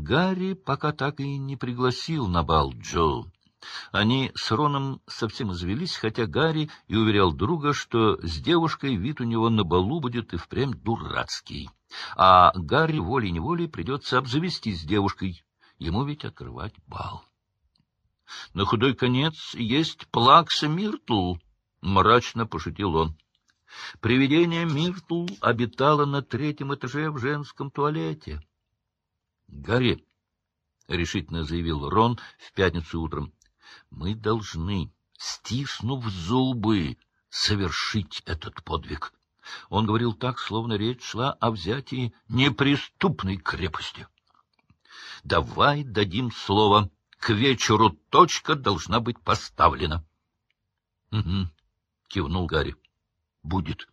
Гарри пока так и не пригласил на бал Джо. Они с Роном совсем извелись, хотя Гарри и уверял друга, что с девушкой вид у него на балу будет и впрямь дурацкий. А Гарри волей-неволей придется обзавестись с девушкой. Ему ведь открывать бал. На худой конец есть плакса Миртл, — мрачно пошутил он. Привидение Миртл обитало на третьем этаже в женском туалете. — Гарри, — решительно заявил Рон в пятницу утром, — мы должны, стиснув зубы, совершить этот подвиг. Он говорил так, словно речь шла о взятии неприступной крепости. — Давай дадим слово. К вечеру точка должна быть поставлена. — Угу, — кивнул Гарри. — Будет.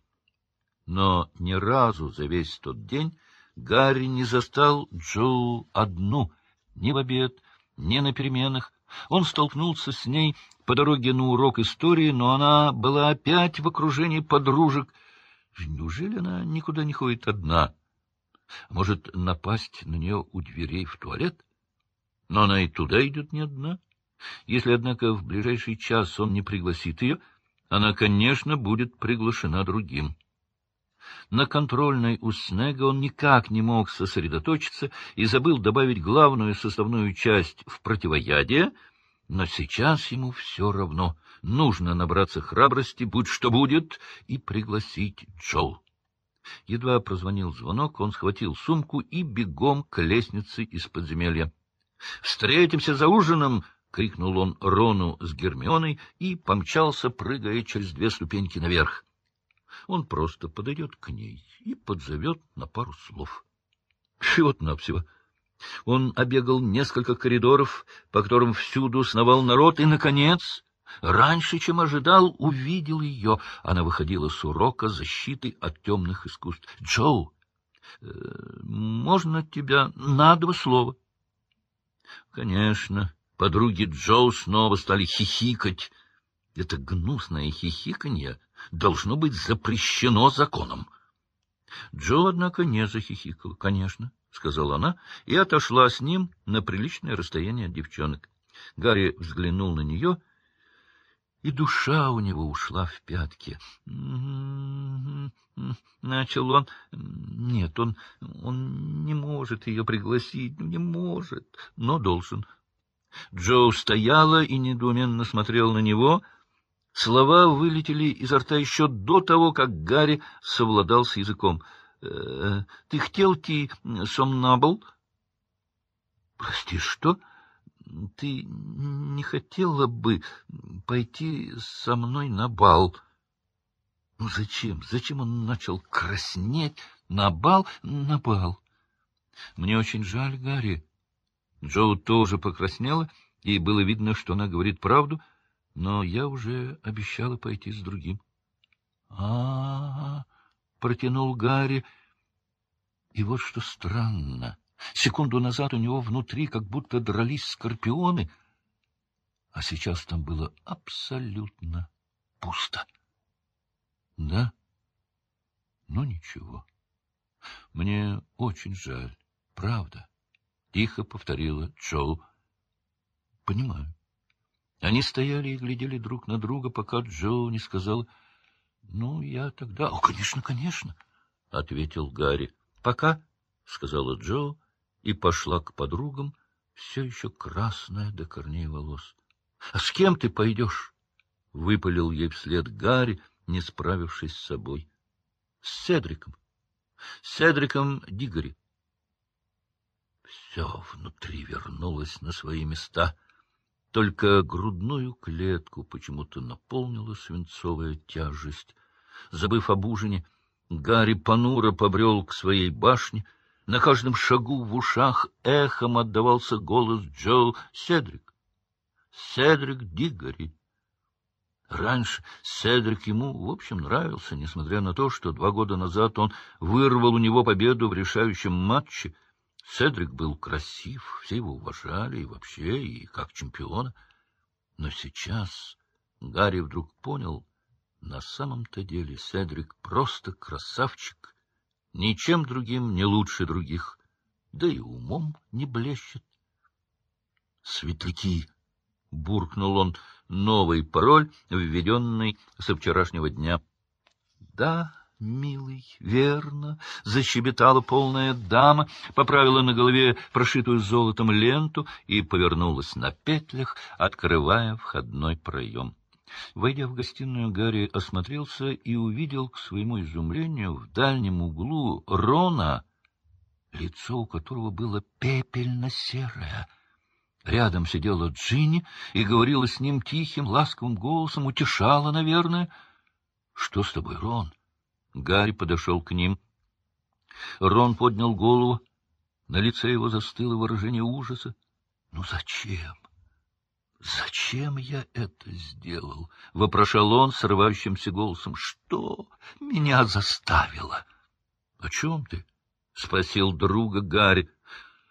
Но ни разу за весь тот день Гарри не застал Джоу одну, ни в обед, ни на переменах. Он столкнулся с ней по дороге на урок истории, но она была опять в окружении подружек. Неужели она никуда не ходит одна? Может, напасть на нее у дверей в туалет? Но она и туда идет не одна. Если, однако, в ближайший час он не пригласит ее, она, конечно, будет приглашена другим. На контрольной у Снега он никак не мог сосредоточиться и забыл добавить главную составную часть в противоядие, но сейчас ему все равно. Нужно набраться храбрости, будь что будет, и пригласить Джоу. Едва прозвонил звонок, он схватил сумку и бегом к лестнице из подземелья. — Встретимся за ужином! — крикнул он Рону с Гермионой и помчался, прыгая через две ступеньки наверх. Он просто подойдет к ней и подзовет на пару слов. Всего-навсего. Он обегал несколько коридоров, по которым всюду сновал народ, и, наконец, раньше, чем ожидал, увидел ее. Она выходила с урока защиты от темных искусств. — Джоу, э, можно тебя на два слова? — Конечно. Подруги Джоу снова стали хихикать. Это гнусное хихиканье должно быть запрещено законом. Джо, однако, не захихикала. — Конечно, — сказала она, и отошла с ним на приличное расстояние от девчонок. Гарри взглянул на нее, и душа у него ушла в пятки. Начал он. Нет, он, он не может ее пригласить, не может, но должен. Джо стояла и недоуменно смотрела на него — Слова вылетели изо рта еще до того, как Гарри совладал с языком. «Э, — Ты хотел ти сомнабл? — Прости, что? Ты не хотела бы пойти со мной на бал? Ну, зачем? Зачем он начал краснеть? На бал? На бал. Мне очень жаль, Гарри. Джоу тоже покраснела, и было видно, что она говорит правду — но я уже обещала пойти с другим. А — -а, -а протянул Гарри. И вот что странно. Секунду назад у него внутри как будто дрались скорпионы, а сейчас там было абсолютно пусто. — Да? Ну, ничего. Мне очень жаль, правда, — тихо повторила Джоу. — Понимаю. Они стояли и глядели друг на друга, пока Джо не сказал, — Ну, я тогда... — О, конечно, конечно, — ответил Гарри. — Пока, — сказала Джо и пошла к подругам, все еще красная до корней волос. — А с кем ты пойдешь? — выпалил ей вслед Гарри, не справившись с собой. — С Седриком. С Седриком Дигори. Все внутри вернулось на свои места — только грудную клетку почему-то наполнила свинцовая тяжесть. Забыв об ужине, Гарри понуро побрел к своей башне. На каждом шагу в ушах эхом отдавался голос Джо Седрик. Седрик Дигори. Раньше Седрик ему, в общем, нравился, несмотря на то, что два года назад он вырвал у него победу в решающем матче — Седрик был красив, все его уважали и вообще, и как чемпиона. Но сейчас Гарри вдруг понял, на самом-то деле Седрик просто красавчик, ничем другим не лучше других. да и умом не блещет. Светляки! — буркнул он новый пароль, введенный со вчерашнего дня. — Да, милый, верно, — защебетала полная дама, поправила на голове прошитую золотом ленту и повернулась на петлях, открывая входной проем. Войдя в гостиную, Гарри осмотрелся и увидел, к своему изумлению, в дальнем углу Рона, лицо у которого было пепельно-серое. Рядом сидела Джинни и говорила с ним тихим, ласковым голосом, утешала, наверное. — Что с тобой, Рон? Гарри подошел к ним. Рон поднял голову. На лице его застыло выражение ужаса. — Ну зачем? «Зачем я это сделал?» — вопрошал он срывающимся голосом. «Что меня заставило?» «О чем ты?» — спросил друга Гарри.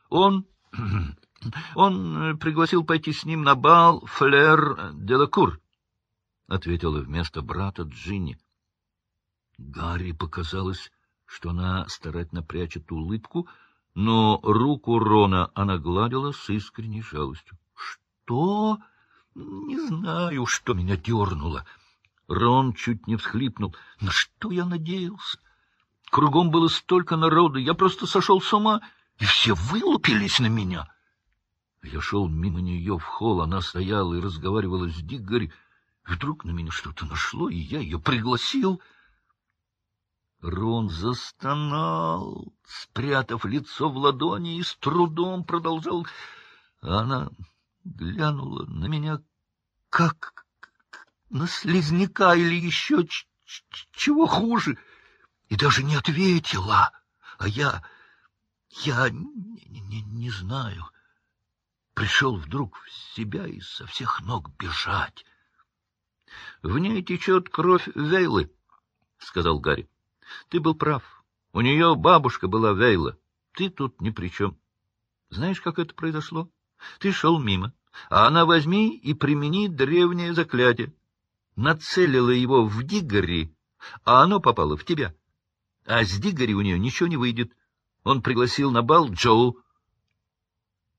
«Он... он пригласил пойти с ним на бал Флер де ла Кур», — ответила вместо брата Джинни. Гарри показалось, что она старательно прячет улыбку, но руку Рона она гладила с искренней жалостью что? Не знаю, что меня дернуло. Рон чуть не всхлипнул. На что я надеялся? Кругом было столько народу, я просто сошел с ума, и все вылупились на меня. Я шел мимо нее в холл, она стояла и разговаривала с Диггори. Вдруг на меня что-то нашло, и я ее пригласил. Рон застонал, спрятав лицо в ладони, и с трудом продолжал. Она глянула на меня как на слизняка или еще чего хуже, и даже не ответила. А я... я не, не знаю. Пришел вдруг в себя и со всех ног бежать. — В ней течет кровь Вейлы, — сказал Гарри. — Ты был прав. У нее бабушка была Вейла. Ты тут ни при чем. Знаешь, как это произошло? Ты шел мимо, а она возьми и примени древнее заклятие. Нацелила его в Дигори, а оно попало в тебя. А с Дигори у нее ничего не выйдет. Он пригласил на бал Джоу.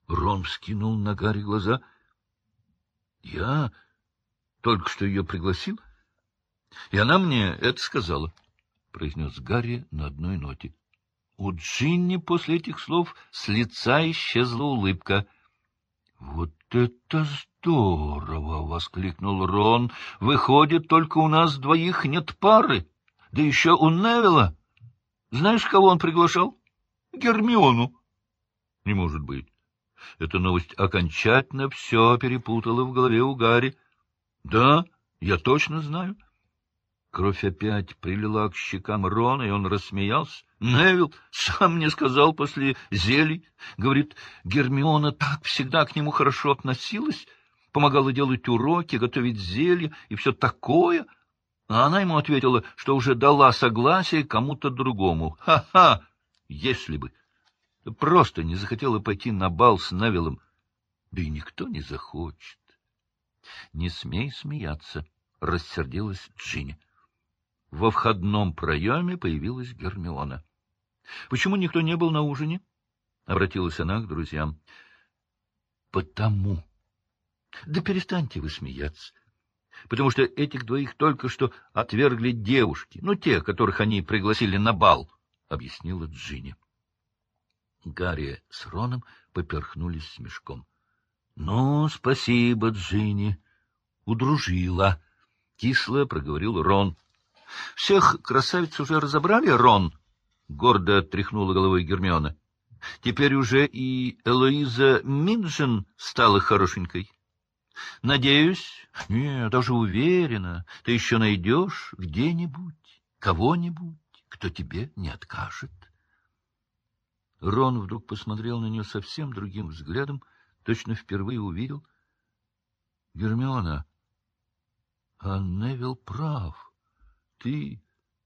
Рон скинул на Гарри глаза. — Я только что ее пригласил, и она мне это сказала, — произнес Гарри на одной ноте. У Джинни после этих слов с лица исчезла улыбка — вот это здорово! — воскликнул Рон. — Выходит, только у нас двоих нет пары. Да еще у Невилла. Знаешь, кого он приглашал? Гермиону. — Не может быть. Эта новость окончательно все перепутала в голове у Гарри. — Да, я точно знаю. Кровь опять прилила к щекам Рона, и он рассмеялся. Невил сам мне сказал после зелий. Говорит, Гермиона так всегда к нему хорошо относилась, помогала делать уроки, готовить зелья и все такое. А она ему ответила, что уже дала согласие кому-то другому. Ха-ха! Если бы! Просто не захотела пойти на бал с Невилом. Да и никто не захочет. — Не смей смеяться, — рассердилась Джинни. Во входном проеме появилась Гермиона. — Почему никто не был на ужине? — обратилась она к друзьям. — Потому. — Да перестаньте вы смеяться. Потому что этих двоих только что отвергли девушки, ну, те, которых они пригласили на бал, — объяснила Джинни. Гарри с Роном поперхнулись смешком. — Ну, спасибо, Джинни. Удружила. Кисло проговорил Рон. — Всех красавиц уже разобрали, Рон? — гордо тряхнула головой Гермиона. — Теперь уже и Элоиза Минджин стала хорошенькой. — Надеюсь, не, даже уверена, ты еще найдешь где-нибудь, кого-нибудь, кто тебе не откажет. Рон вдруг посмотрел на нее совсем другим взглядом, точно впервые увидел. — Гермиона, а Невил прав. Ты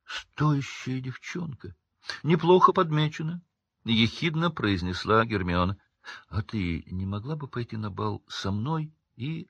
стоящая девчонка. Неплохо подмечено, — ехидно произнесла Гермиона. — А ты не могла бы пойти на бал со мной и